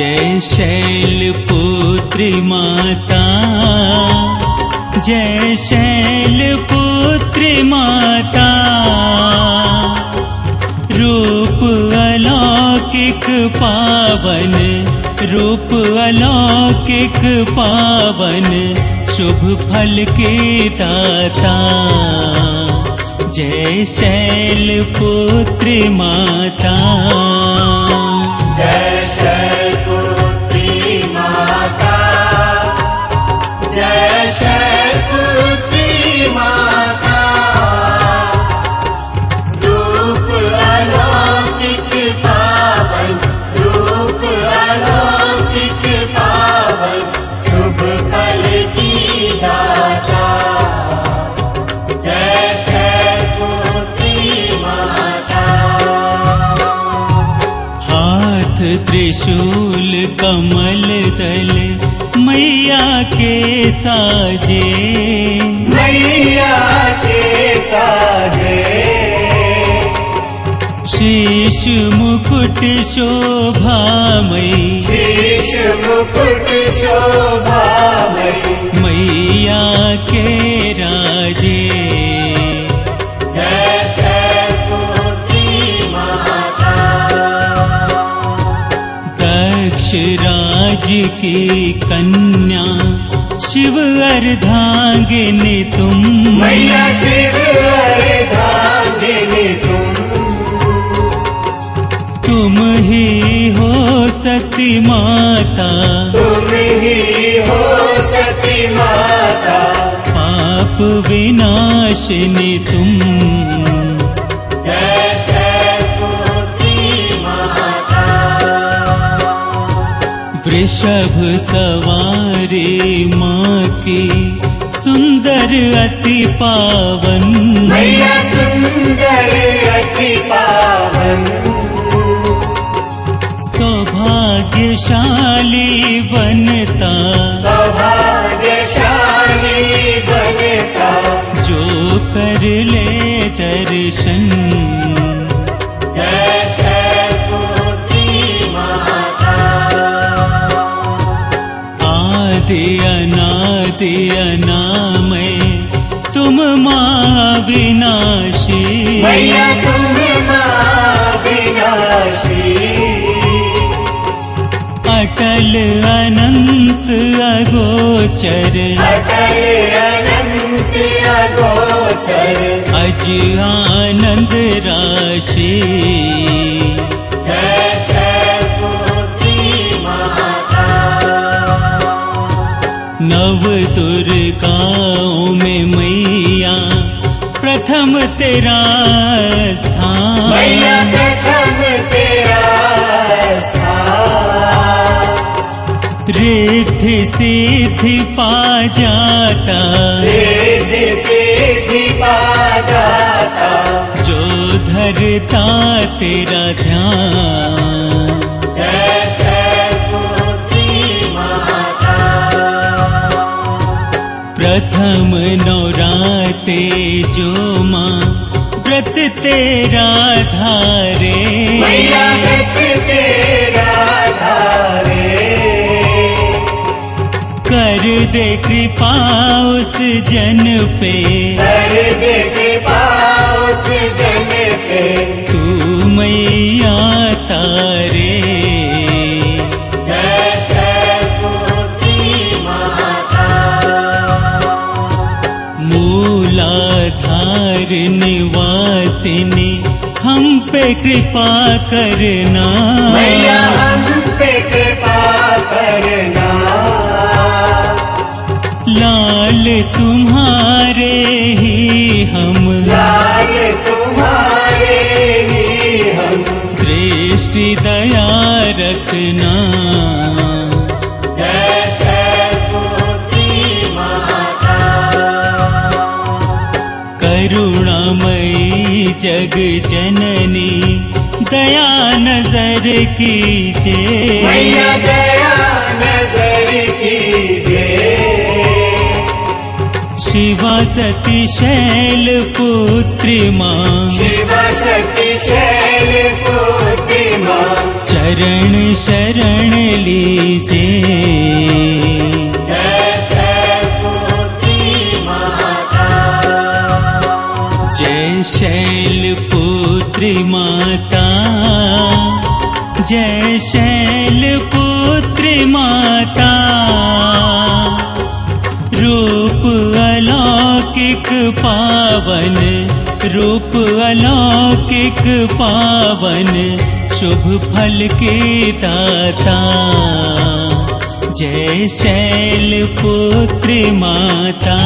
जय शैलपुत्री माता। जय शैलपुत्री माता। रूप अलौकिक पावन रूप अलौकिक पावन शुभ फल के दाता। जय शैलपुत्री माता। जय त्रिशूल कमल दल मैया के साजे। मैया के साजे। शीश मुकुट शोभामयी शीश मुकुट शोभामयी मैया के राजे दक्ष राज की कन्या शिव अर्धांगिनी तुम। मैया शिव अर्धांगिनी तुम। तुम ही हो सती माता। तुम ही हो सती माता। पाप विनाशिनी तुम वृषभ सवारी माँ की सुंदर अति पावन। मैया सुंदर अति पावन। सौभाग्यशाली बनता। सौभाग्यशाली बनता। जो कर ले दर्शन अनामय तुम माँ विनाशी मैया तुम माँ विनाशी अटल अनंत अगोचर। अटल अनंत अगोचर। अज आनंद राशि नव दुर्गाओं में मैया प्रथम तेरा स्थान। मैया प्रथम तेरा स्थान। रिद्धि सिद्धि पा जाता। रिद्धि सिद्धि पा जाता। जो धरता तेरा ध्यान। प्रथम नौराते जो माँ व्रत तेरा धारे। मैया व्रत तेरा धारे। कर दे कृपा उस जन पे। कर दे कृपा मूलाधार निवासिनी हम पे कृपा करना। मैया हम पे कृपा करना। लाल तुम्हारे ही हम। लाल तुम्हारे ही हम। दृष्टि दया रखना। जग जननी दया नजर मैया दया नजर कीजिए शिवा सती शैल पुत्री माँ। शिव सती शैल पुत्री माँ। चरण शरण लीजे जय शैलपुत्री माता। रूप अलौकिक पावन रूप अलौकिक पावन शुभ फल के दाता। जय शैलपुत्री माता